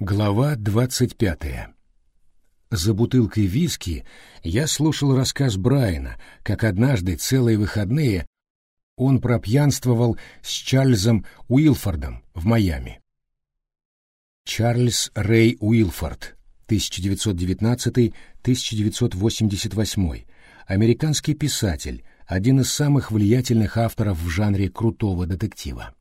Глава двадцать пятая. За бутылкой виски я слушал рассказ Брайана, как однажды целые выходные он пропьянствовал с Чарльзом Уилфордом в Майами. Чарльз Рэй Уилфорд, 1919-1988, американский писатель, один из самых влиятельных авторов в жанре крутого детектива.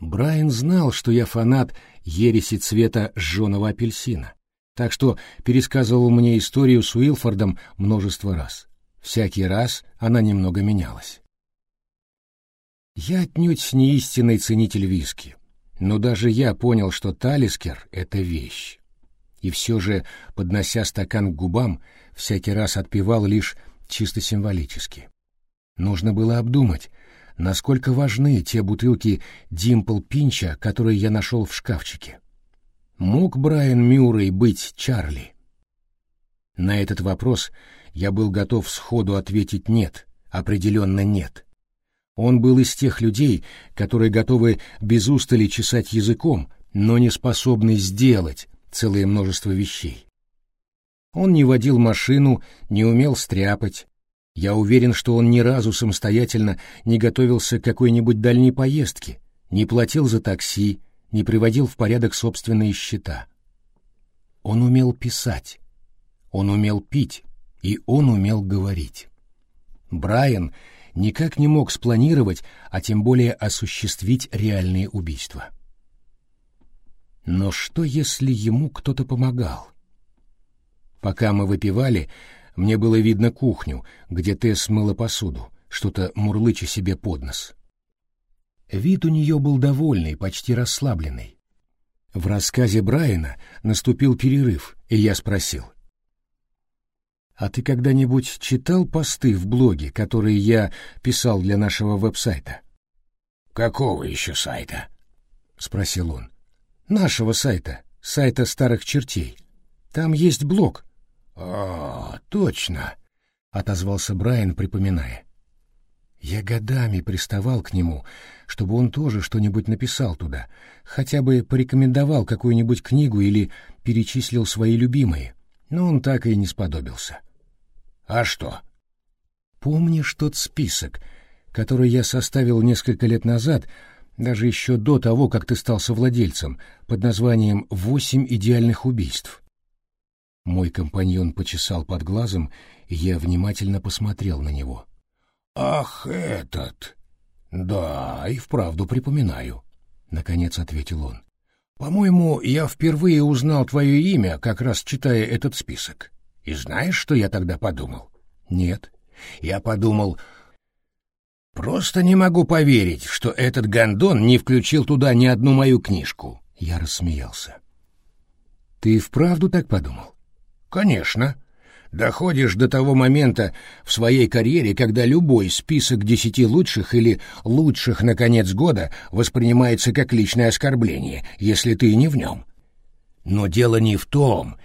Брайан знал, что я фанат ереси цвета жженого апельсина, так что пересказывал мне историю с Уилфордом множество раз. Всякий раз она немного менялась. Я отнюдь не истинный ценитель виски, но даже я понял, что талискер — это вещь. И все же, поднося стакан к губам, всякий раз отпивал лишь чисто символически. Нужно было обдумать, насколько важны те бутылки Димпл Пинча, которые я нашел в шкафчике. Мог Брайан Мюррей быть Чарли? На этот вопрос я был готов сходу ответить «нет», определенно «нет». Он был из тех людей, которые готовы без устали чесать языком, но не способны сделать целое множество вещей. Он не водил машину, не умел стряпать. Я уверен, что он ни разу самостоятельно не готовился к какой-нибудь дальней поездке, не платил за такси, не приводил в порядок собственные счета. Он умел писать, он умел пить, и он умел говорить. Брайан никак не мог спланировать, а тем более осуществить реальные убийства. Но что, если ему кто-то помогал? Пока мы выпивали, мне было видно кухню, где Тесс мыла посуду, что-то мурлыча себе под нос. Вид у нее был довольный, почти расслабленный. В рассказе Брайана наступил перерыв, и я спросил. «А ты когда-нибудь читал посты в блоге, которые я писал для нашего веб-сайта?» «Какого еще сайта?» — спросил он. «Нашего сайта, сайта старых чертей. Там есть блог». «О, точно!» — отозвался Брайан, припоминая. Я годами приставал к нему, чтобы он тоже что-нибудь написал туда, хотя бы порекомендовал какую-нибудь книгу или перечислил свои любимые, но он так и не сподобился. «А что?» «Помнишь тот список, который я составил несколько лет назад, даже еще до того, как ты стал совладельцем, под названием «Восемь идеальных убийств»?» Мой компаньон почесал под глазом, и я внимательно посмотрел на него. «Ах, этот! Да, и вправду припоминаю», — наконец ответил он. «По-моему, я впервые узнал твое имя, как раз читая этот список. И знаешь, что я тогда подумал?» «Нет». «Я подумал...» «Просто не могу поверить, что этот гондон не включил туда ни одну мою книжку». Я рассмеялся. «Ты вправду так подумал?» «Конечно доходишь до того момента в своей карьере, когда любой список десяти лучших или лучших на конец года воспринимается как личное оскорбление, если ты не в нем. Но дело не в том,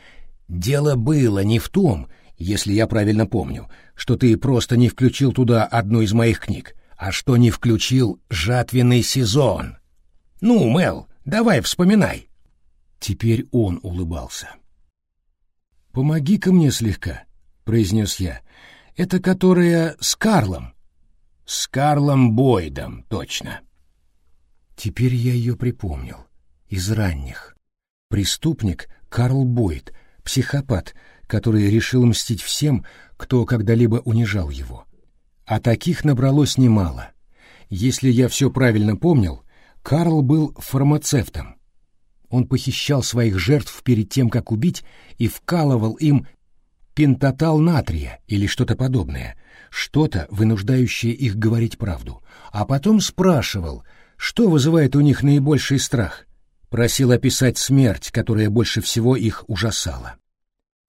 дело было не в том, если я правильно помню, что ты просто не включил туда одну из моих книг, а что не включил жатвенный сезон. Ну, Мел, давай вспоминай. Теперь он улыбался. «Помоги-ка мне слегка», — произнес я. «Это которая с Карлом». «С Карлом Бойдом, точно». Теперь я ее припомнил. Из ранних. Преступник Карл Бойд, психопат, который решил мстить всем, кто когда-либо унижал его. А таких набралось немало. Если я все правильно помнил, Карл был фармацевтом, он похищал своих жертв перед тем, как убить, и вкалывал им пентатал натрия или что-то подобное, что-то, вынуждающее их говорить правду, а потом спрашивал, что вызывает у них наибольший страх, просил описать смерть, которая больше всего их ужасала.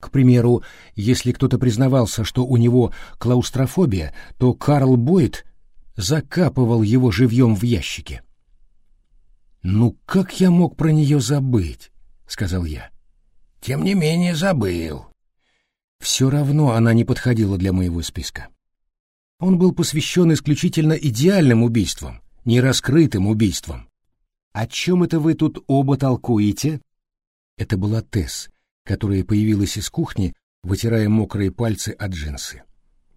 К примеру, если кто-то признавался, что у него клаустрофобия, то Карл Бойд закапывал его живьем в ящике. «Ну как я мог про нее забыть?» — сказал я. «Тем не менее забыл». Все равно она не подходила для моего списка. Он был посвящен исключительно идеальным убийствам, нераскрытым убийствам. «О чем это вы тут оба толкуете?» Это была Тесс, которая появилась из кухни, вытирая мокрые пальцы от джинсы.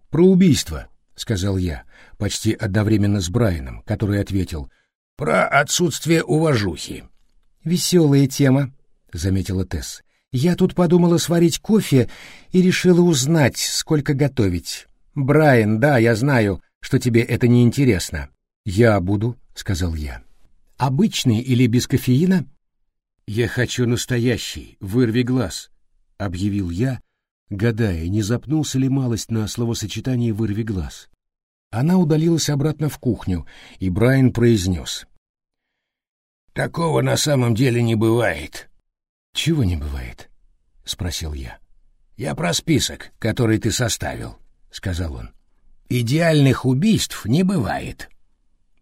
«Про убийство», — сказал я, почти одновременно с Брайаном, который ответил «Про отсутствие уважухи». «Веселая тема», — заметила Тесс. «Я тут подумала сварить кофе и решила узнать, сколько готовить. Брайан, да, я знаю, что тебе это не интересно. Я буду, сказал я. Обычный или без кофеина? Я хочу настоящий, вырви глаз, объявил я, гадая, не запнулся ли малость на словосочетании вырви глаз. Она удалилась обратно в кухню, и Брайан произнес. «Такого на самом деле не бывает». «Чего не бывает?» — спросил я. «Я про список, который ты составил», — сказал он. «Идеальных убийств не бывает».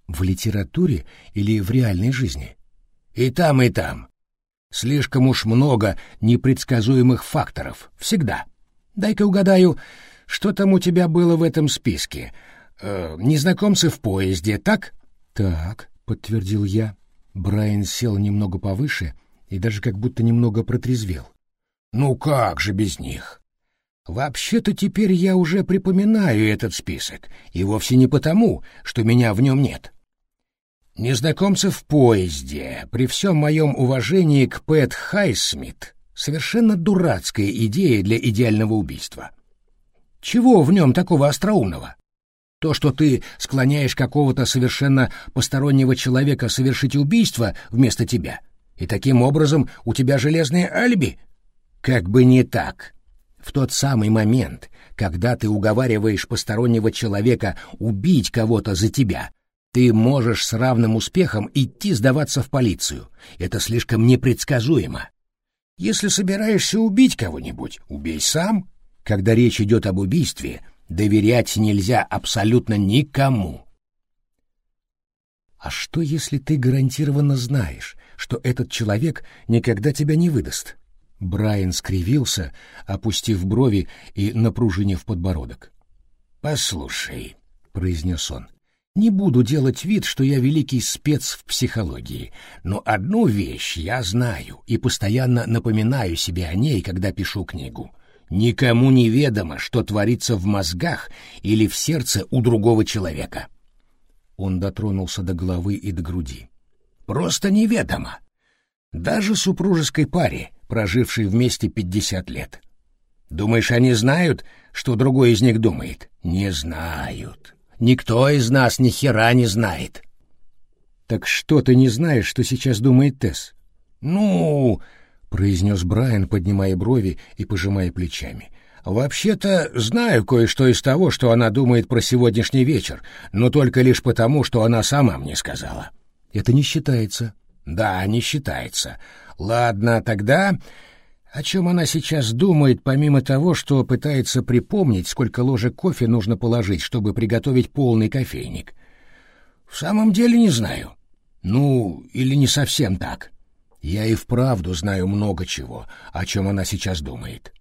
В литературе или в реальной жизни? И там, и там. Слишком уж много непредсказуемых факторов. Всегда. Дай-ка угадаю, что там у тебя было в этом списке. Э, незнакомцы в поезде, так? Так, подтвердил я. Брайан сел немного повыше и даже как будто немного протрезвел. Ну как же без них? Вообще-то теперь я уже припоминаю этот список, и вовсе не потому, что меня в нем нет. Незнакомцев в поезде, при всем моем уважении к Пэт Хайсмит, совершенно дурацкая идея для идеального убийства. Чего в нем такого остроумного? То, что ты склоняешь какого-то совершенно постороннего человека совершить убийство вместо тебя, и таким образом у тебя железное алиби? Как бы не так. В тот самый момент, когда ты уговариваешь постороннего человека убить кого-то за тебя, ты можешь с равным успехом идти сдаваться в полицию. Это слишком непредсказуемо. Если собираешься убить кого-нибудь, убей сам. Когда речь идет об убийстве, доверять нельзя абсолютно никому. А что, если ты гарантированно знаешь, что этот человек никогда тебя не выдаст? Брайан скривился, опустив брови и напружинив подбородок. «Послушай», — произнес он, не буду делать вид, что я великий спец в психологии, но одну вещь я знаю и постоянно напоминаю себе о ней, когда пишу книгу. Никому не ведомо, что творится в мозгах или в сердце у другого человека. Он дотронулся до головы и до груди. Просто неведомо. Даже супружеской паре, прожившей вместе пятьдесят лет. Думаешь, они знают, что другой из них думает? Не знают. Никто из нас ни хера не знает. Так что ты не знаешь, что сейчас думает Тесс? Ну, произнес Брайан, поднимая брови и пожимая плечами. Вообще-то знаю кое-что из того, что она думает про сегодняшний вечер, но только лишь потому, что она сама мне сказала. Это не считается. Да, не считается. Ладно, тогда о чем она сейчас думает, помимо того, что пытается припомнить, сколько ложек кофе нужно положить, чтобы приготовить полный кофейник? В самом деле не знаю. Ну, или не совсем так. Я и вправду знаю много чего, о чем она сейчас думает.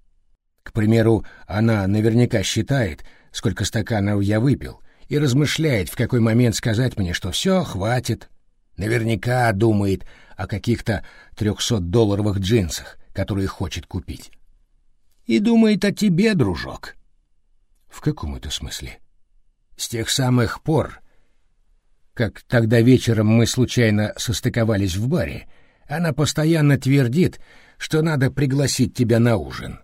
К примеру, она наверняка считает, сколько стаканов я выпил, и размышляет, в какой момент сказать мне, что все, хватит. Наверняка думает о каких-то трехсот-долларовых джинсах, которые хочет купить. И думает о тебе, дружок. В каком это смысле? С тех самых пор, как тогда вечером мы случайно состыковались в баре, она постоянно твердит, что надо пригласить тебя на ужин.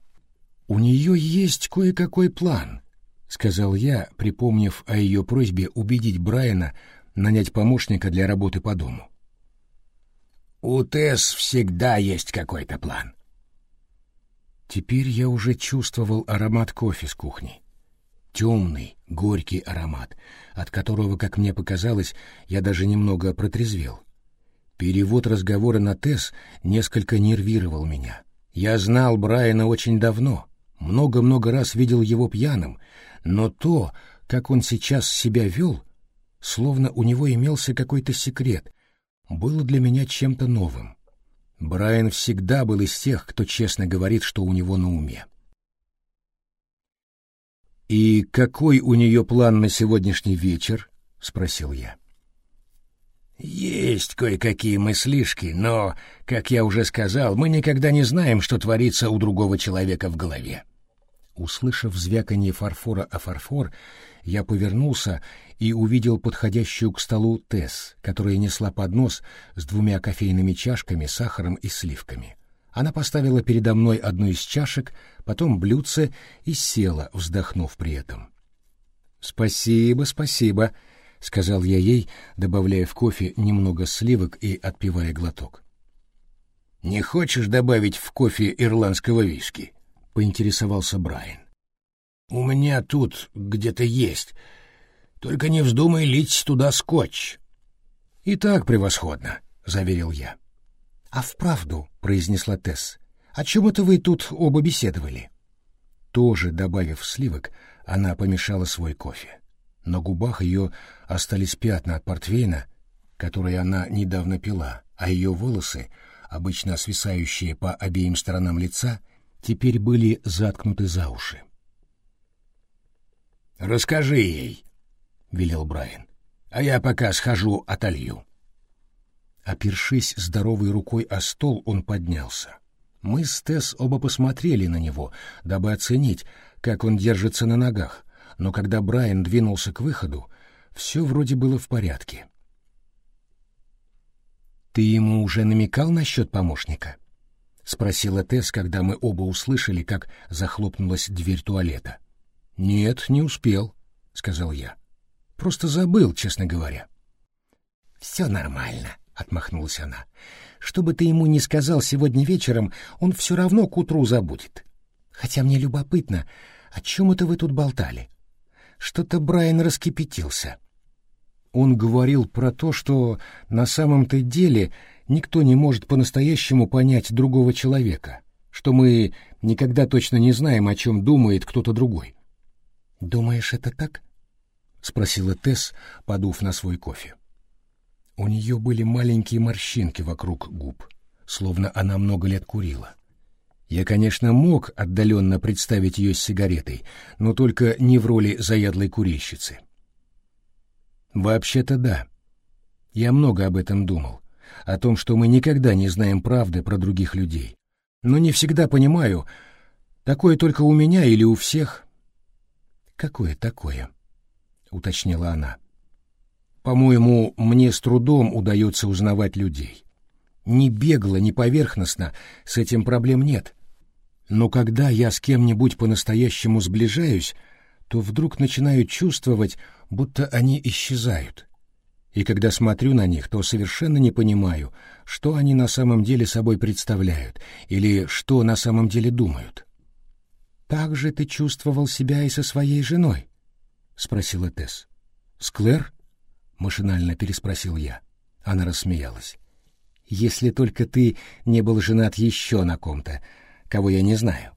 У нее есть кое-какой план, — сказал я, припомнив о ее просьбе убедить Брайана нанять помощника для работы по дому. У Тесс всегда есть какой-то план. Теперь я уже чувствовал аромат кофе с кухни. Темный, горький аромат, от которого, как мне показалось, я даже немного протрезвел. Перевод разговора на Тесс несколько нервировал меня. Я знал Брайана очень давно, много-много раз видел его пьяным, но то, как он сейчас себя вел, словно у него имелся какой-то секрет, было для меня чем-то новым. Брайан всегда был из тех, кто честно говорит, что у него на уме. «И какой у нее план на сегодняшний вечер?» — спросил я. Есть кое-какие мыслишки, но, как я уже сказал, мы никогда не знаем, что творится у другого человека в голове. Услышав звяканье фарфора о фарфор, я повернулся и увидел подходящую к столу Тесс, которая несла поднос с двумя кофейными чашками, сахаром и сливками. Она поставила передо мной одну из чашек, потом блюдце и села, вздохнув при этом. «Спасибо, спасибо», — сказал я ей, добавляя в кофе немного сливок и отпивая глоток. «Не хочешь добавить в кофе ирландского виски?» — поинтересовался Брайан. «У меня тут где-то есть. Только не вздумай лить туда скотч». «И так превосходно», — заверил я. «А вправду», — произнесла Тесс, — «о чем это вы тут оба беседовали?» Тоже добавив сливок, она помешала свой кофе. На губах ее остались пятна от портвейна, который она недавно пила, а ее волосы, обычно свисающие по обеим сторонам лица, теперь были заткнуты за уши. «Расскажи ей», — велел Брайан, — «а я пока схожу отолью». Опершись здоровой рукой о стол, он поднялся. Мы с Тесс оба посмотрели на него, дабы оценить, как он держится на ногах, но когда Брайан двинулся к выходу, все вроде было в порядке. «Ты ему уже намекал насчет помощника?» — спросила Тесс, когда мы оба услышали, как захлопнулась дверь туалета. «Нет, не успел», — сказал я. «Просто забыл, честно говоря». «Все нормально», — отмахнулась она. «Что бы ты ему ни сказал сегодня вечером, он все равно к утру забудет. Хотя мне любопытно, о чем это вы тут болтали?» Что-то Брайан раскипятился. Он говорил про то, что на самом-то деле никто не может по-настоящему понять другого человека, что мы никогда точно не знаем, о чем думает кто-то другой. «Думаешь, это так?» — спросила Тесс, подув на свой кофе. У нее были маленькие морщинки вокруг губ, словно она много лет курила. Я, конечно, мог отдаленно представить ее с сигаретой, но только не в роли заядлой курильщицы. Вообще-то да. Я много об этом думал, о том, что мы никогда не знаем правды про других людей. Но не всегда понимаю, такое только у меня или у всех. Какое такое? уточнила она. По-моему, мне с трудом удается узнавать людей. Ни бегло, ни поверхностно с этим проблем нет. Но когда я с кем-нибудь по-настоящему сближаюсь, то вдруг начинаю чувствовать, будто они исчезают. И когда смотрю на них, то совершенно не понимаю, что они на самом деле собой представляют или что на самом деле думают. «Так же ты чувствовал себя и со своей женой?» — спросила Тесс. «С Клэр?» — машинально переспросил я. Она рассмеялась. «Если только ты не был женат еще на ком-то, кого я не знаю.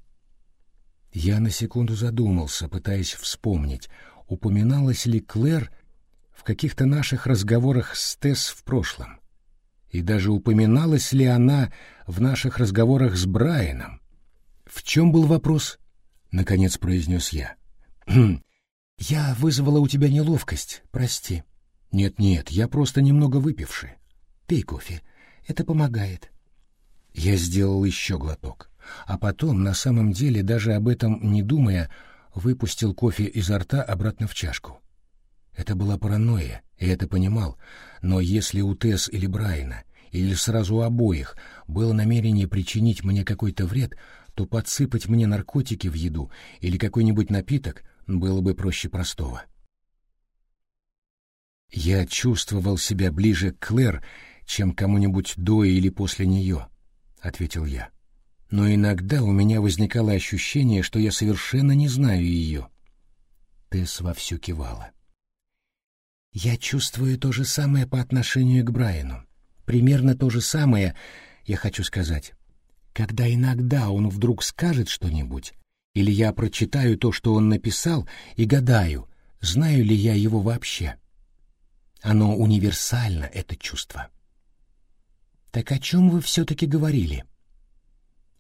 Я на секунду задумался, пытаясь вспомнить, упоминалась ли Клэр в каких-то наших разговорах с Тесс в прошлом, и даже упоминалась ли она в наших разговорах с Брайаном. «В чем был вопрос?» — наконец произнес я. «Хм, «Я вызвала у тебя неловкость, прости». «Нет-нет, я просто немного выпивший. Пей кофе, это помогает». Я сделал еще глоток а потом, на самом деле, даже об этом не думая, выпустил кофе изо рта обратно в чашку. Это была паранойя, и это понимал, но если у Тесс или Брайана, или сразу обоих, было намерение причинить мне какой-то вред, то подсыпать мне наркотики в еду или какой-нибудь напиток было бы проще простого. Я чувствовал себя ближе к Клэр, чем кому-нибудь до или после нее, — ответил я но иногда у меня возникало ощущение, что я совершенно не знаю ее. Тесс вовсю кивала. Я чувствую то же самое по отношению к Брайану. Примерно то же самое, я хочу сказать. Когда иногда он вдруг скажет что-нибудь, или я прочитаю то, что он написал, и гадаю, знаю ли я его вообще. Оно универсально, это чувство. Так о чем вы все-таки говорили? —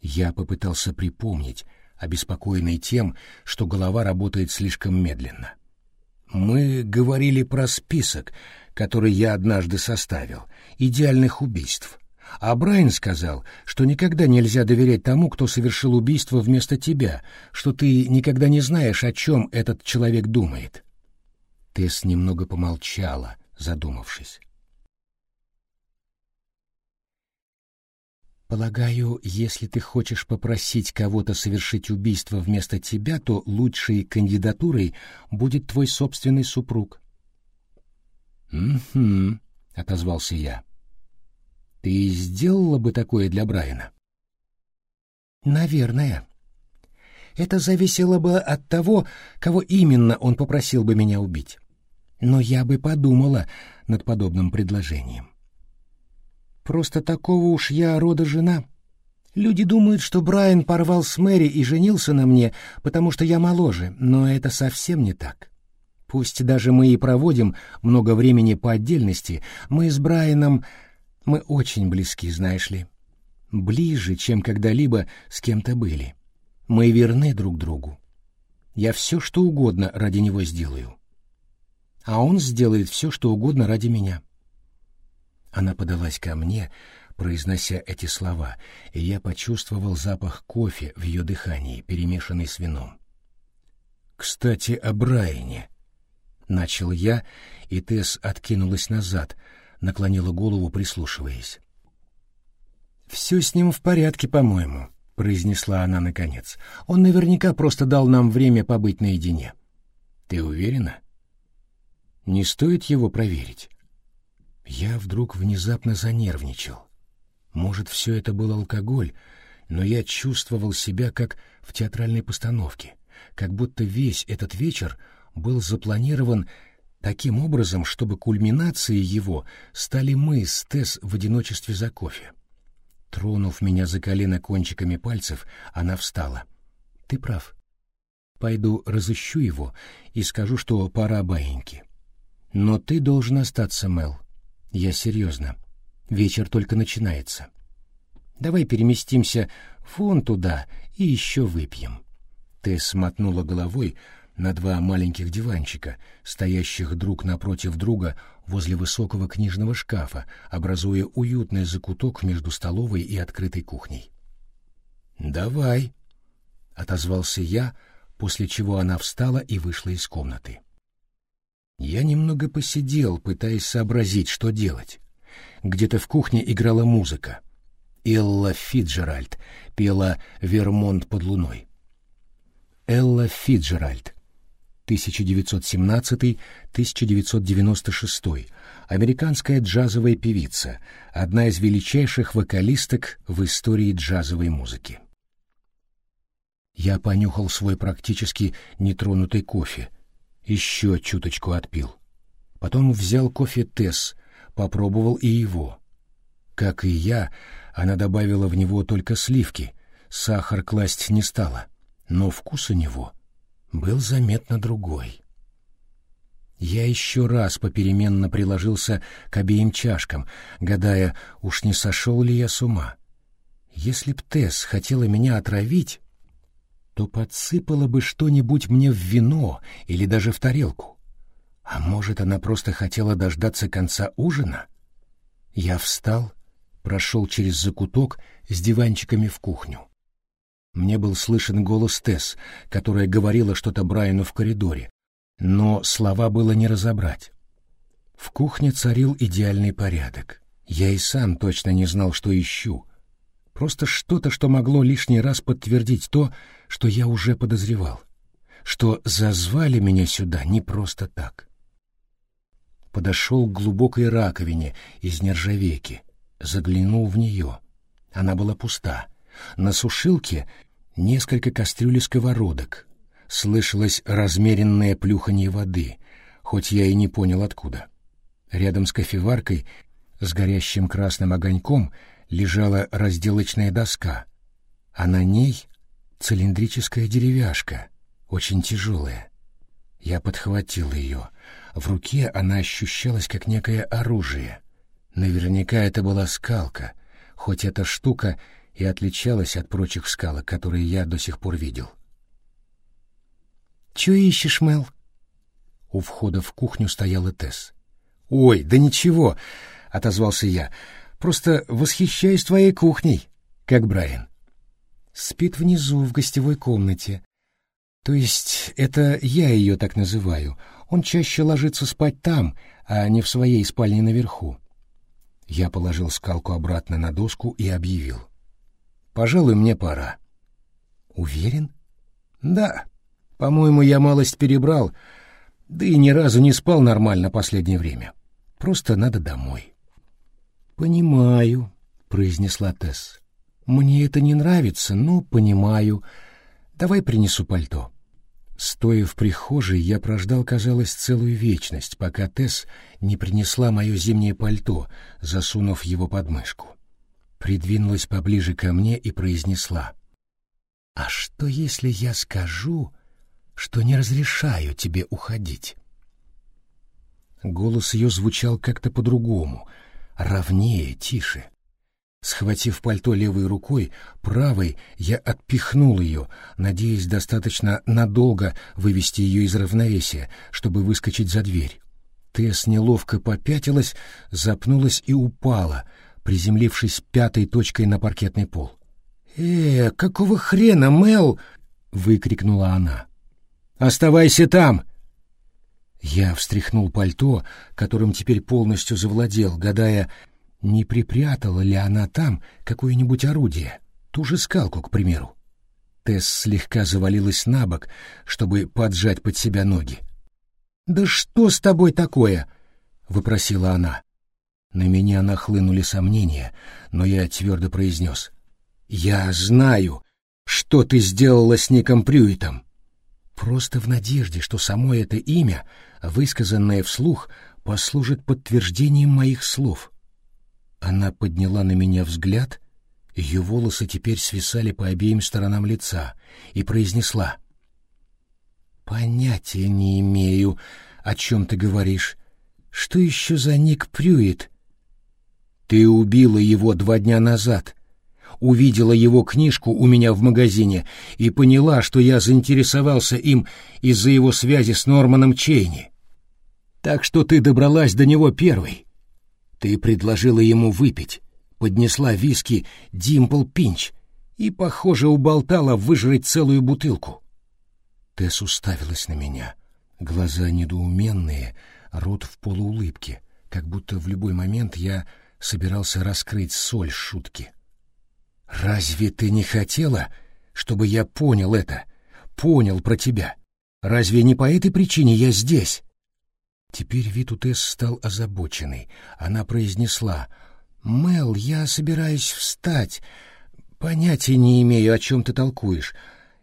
я попытался припомнить, обеспокоенный тем, что голова работает слишком медленно. Мы говорили про список, который я однажды составил, идеальных убийств. А Брайан сказал, что никогда нельзя доверять тому, кто совершил убийство вместо тебя, что ты никогда не знаешь, о чем этот человек думает. Тесс немного помолчала, задумавшись. Полагаю, если ты хочешь попросить кого-то совершить убийство вместо тебя, то лучшей кандидатурой будет твой собственный супруг. «Угу», — отозвался я. «Ты сделала бы такое для Брайана?» «Наверное. Это зависело бы от того, кого именно он попросил бы меня убить. Но я бы подумала над подобным предложением. Просто такого уж я рода жена. Люди думают, что Брайан порвал с Мэри и женился на мне, потому что я моложе, но это совсем не так. Пусть даже мы и проводим много времени по отдельности, мы с Брайаном... Мы очень близки, знаешь ли. Ближе, чем когда-либо с кем-то были. Мы верны друг другу. Я все, что угодно ради него сделаю. А он сделает все, что угодно ради меня. Она подалась ко мне, произнося эти слова, и я почувствовал запах кофе в ее дыхании, перемешанный с вином. «Кстати, о Брайане», — начал я, и Тесс откинулась назад, наклонила голову, прислушиваясь. «Все с ним в порядке, по-моему», — произнесла она наконец. «Он наверняка просто дал нам время побыть наедине». «Ты уверена?» «Не стоит его проверить». Я вдруг внезапно занервничал. Может, все это был алкоголь, но я чувствовал себя как в театральной постановке, как будто весь этот вечер был запланирован таким образом, чтобы кульминацией его стали мы с Тесс в одиночестве за кофе. Тронув меня за колено кончиками пальцев, она встала. «Ты прав. Пойду разыщу его и скажу, что пора баиньки. Но ты должен остаться, Мел. Я серьезно. Вечер только начинается. Давай переместимся вон туда и еще выпьем. Ты смотнула головой на два маленьких диванчика, стоящих друг напротив друга возле высокого книжного шкафа, образуя уютный закуток между столовой и открытой кухней. «Давай», — отозвался я, после чего она встала и вышла из комнаты. Я немного посидел, пытаясь сообразить, что делать. Где-то в кухне играла музыка. Элла Фиджеральд пела «Вермонт под луной». Элла Фиджеральд, 1917-1996, американская джазовая певица, одна из величайших вокалисток в истории джазовой музыки. Я понюхал свой практически нетронутый кофе, еще чуточку отпил. Потом взял кофе Тесс, попробовал и его. Как и я, она добавила в него только сливки, сахар класть не стала, но вкус у него был заметно другой. Я еще раз попеременно приложился к обеим чашкам, гадая, уж не сошел ли я с ума. Если б Тесс хотела меня отравить, то подсыпала бы что-нибудь мне в вино или даже в тарелку. А может, она просто хотела дождаться конца ужина? Я встал, прошел через закуток с диванчиками в кухню. Мне был слышен голос Тесс, которая говорила что-то Брайану в коридоре, но слова было не разобрать. В кухне царил идеальный порядок. Я и сам точно не знал, что ищу — Просто что-то, что могло лишний раз подтвердить то, что я уже подозревал, что зазвали меня сюда не просто так. Подошел к глубокой раковине из нержавейки, заглянул в нее. Она была пуста. На сушилке несколько кастрюль и сковородок. Слышалось размеренное плюханье воды, хоть я и не понял откуда. Рядом с кофеваркой с горящим красным огоньком — лежала разделочная доска, а на ней цилиндрическая деревяшка, очень тяжелая. Я подхватил ее. В руке она ощущалась как некое оружие. Наверняка это была скалка, хоть эта штука и отличалась от прочих скалок, которые я до сих пор видел. «Чего ищешь, Мел?» У входа в кухню стояла Тесс. «Ой, да ничего!» — отозвался я. «Просто восхищаюсь твоей кухней, как Брайан». «Спит внизу, в гостевой комнате. То есть это я ее так называю. Он чаще ложится спать там, а не в своей спальне наверху». Я положил скалку обратно на доску и объявил. «Пожалуй, мне пора». «Уверен?» «Да. По-моему, я малость перебрал, да и ни разу не спал нормально последнее время. Просто надо домой». «Понимаю», — произнесла Тесс. «Мне это не нравится, но понимаю. Давай принесу пальто». Стоя в прихожей, я прождал, казалось, целую вечность, пока Тесс не принесла мое зимнее пальто, засунув его под мышку. Придвинулась поближе ко мне и произнесла. «А что, если я скажу, что не разрешаю тебе уходить?» Голос ее звучал как-то по-другому, ровнее, тише. Схватив пальто левой рукой, правой я отпихнул ее, надеясь достаточно надолго вывести ее из равновесия, чтобы выскочить за дверь. Тесс неловко попятилась, запнулась и упала, приземлившись пятой точкой на паркетный пол. «Э, какого хрена, Мел?» — выкрикнула она. «Оставайся там!» Я встряхнул пальто, которым теперь полностью завладел, гадая, не припрятала ли она там какое-нибудь орудие, ту же скалку, к примеру. Тесс слегка завалилась на бок, чтобы поджать под себя ноги. «Да что с тобой такое?» — выпросила она. На меня нахлынули сомнения, но я твердо произнес. «Я знаю, что ты сделала с Ником Прюитом». Просто в надежде, что само это имя, высказанное вслух, послужит подтверждением моих слов. Она подняла на меня взгляд, ее волосы теперь свисали по обеим сторонам лица, и произнесла. «Понятия не имею, о чем ты говоришь. Что еще за Ник Прюит?» «Ты убила его два дня назад», увидела его книжку у меня в магазине и поняла, что я заинтересовался им из-за его связи с Норманом Чейни. Так что ты добралась до него первой. Ты предложила ему выпить, поднесла виски Димпл Пинч и, похоже, уболтала выжрать целую бутылку. Тесс уставилась на меня, глаза недоуменные, рот в полуулыбке, как будто в любой момент я собирался раскрыть соль шутки. «Разве ты не хотела, чтобы я понял это, понял про тебя? Разве не по этой причине я здесь?» Теперь вид у Тесс стал озабоченный. Она произнесла, «Мел, я собираюсь встать. Понятия не имею, о чем ты толкуешь.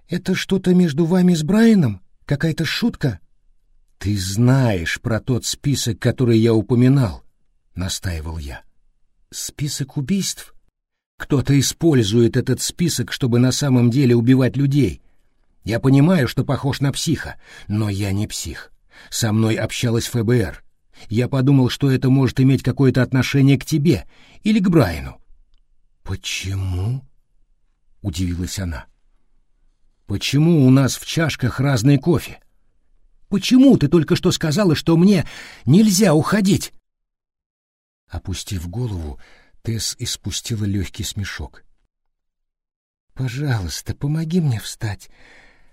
Это что-то между вами с Брайаном? Какая-то шутка?» «Ты знаешь про тот список, который я упоминал», — настаивал я. «Список убийств? Кто-то использует этот список, чтобы на самом деле убивать людей. Я понимаю, что похож на психа, но я не псих. Со мной общалась ФБР. Я подумал, что это может иметь какое-то отношение к тебе или к Брайану. Почему? удивилась она. Почему у нас в чашках разный кофе? Почему ты только что сказала, что мне нельзя уходить? Опустив голову, Тесс испустила легкий смешок. «Пожалуйста, помоги мне встать.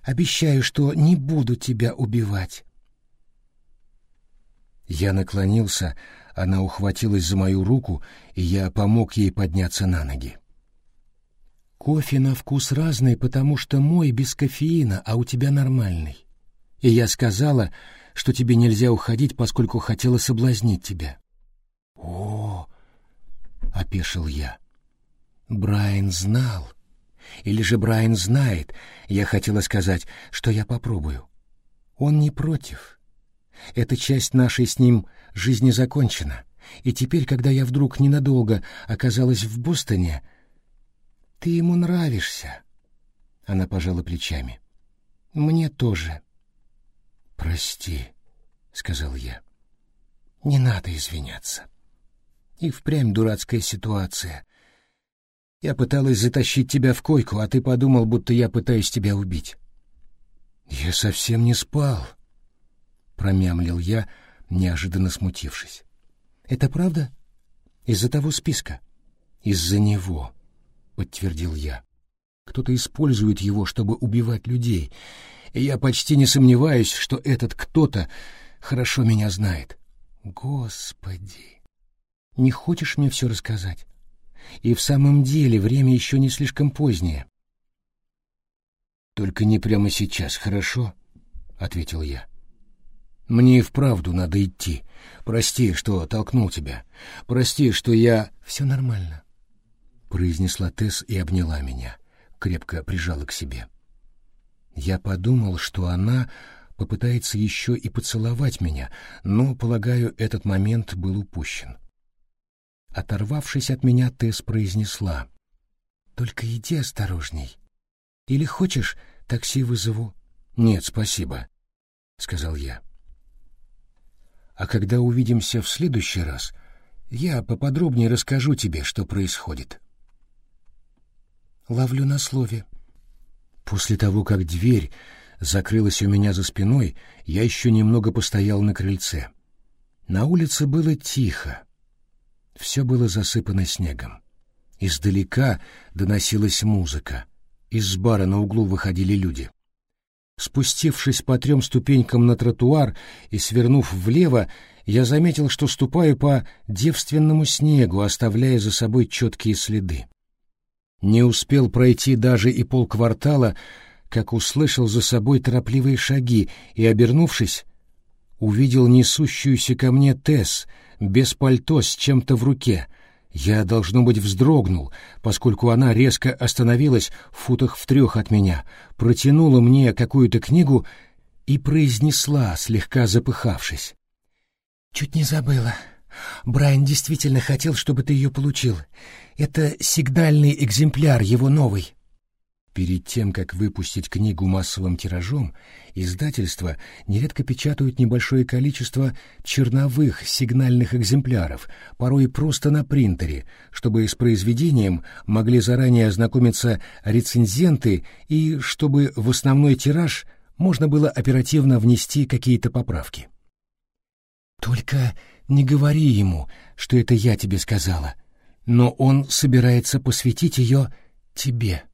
Обещаю, что не буду тебя убивать». Я наклонился, она ухватилась за мою руку, и я помог ей подняться на ноги. «Кофе на вкус разный, потому что мой без кофеина, а у тебя нормальный. И я сказала, что тебе нельзя уходить, поскольку хотела соблазнить тебя». «О!» — опешил я. «Брайан знал. Или же Брайан знает, я хотела сказать, что я попробую. Он не против». Эта часть нашей с ним жизни закончена, и теперь, когда я вдруг ненадолго оказалась в Бостоне, ты ему нравишься. Она пожала плечами. Мне тоже. Прости, сказал я. Не надо извиняться. И впрямь дурацкая ситуация. Я пыталась затащить тебя в койку, а ты подумал, будто я пытаюсь тебя убить. Я совсем не спал, промямлил я, неожиданно смутившись. «Это правда? Из-за того списка?» «Из-за него», — подтвердил я. «Кто-то использует его, чтобы убивать людей, и я почти не сомневаюсь, что этот кто-то хорошо меня знает». «Господи! Не хочешь мне все рассказать? И в самом деле время еще не слишком позднее». «Только не прямо сейчас, хорошо?» — ответил я. Мне и вправду надо идти. Прости, что толкнул тебя. Прости, что я... Все нормально, — произнесла Тесс и обняла меня, крепко прижала к себе. Я подумал, что она попытается еще и поцеловать меня, но, полагаю, этот момент был упущен. Оторвавшись от меня, Тесс произнесла. «Только иди осторожней. Или хочешь, такси вызову?» «Нет, спасибо», — сказал я. А когда увидимся в следующий раз, я поподробнее расскажу тебе, что происходит. Ловлю на слове. После того, как дверь закрылась у меня за спиной, я еще немного постоял на крыльце. На улице было тихо. Все было засыпано снегом. Издалека доносилась музыка. Из бара на углу выходили люди. Спустившись по трем ступенькам на тротуар и свернув влево, я заметил, что ступаю по девственному снегу, оставляя за собой четкие следы. Не успел пройти даже и полквартала, как услышал за собой торопливые шаги и, обернувшись, увидел несущуюся ко мне Тесс без пальто с чем-то в руке — я, должно быть, вздрогнул, поскольку она резко остановилась в футах в трех от меня, протянула мне какую-то книгу и произнесла, слегка запыхавшись. «Чуть не забыла. Брайан действительно хотел, чтобы ты ее получил. Это сигнальный экземпляр, его новый». Перед тем, как выпустить книгу массовым тиражом, издательства нередко печатают небольшое количество черновых сигнальных экземпляров, порой просто на принтере, чтобы с произведением могли заранее ознакомиться рецензенты и чтобы в основной тираж можно было оперативно внести какие-то поправки. «Только не говори ему, что это я тебе сказала, но он собирается посвятить ее тебе».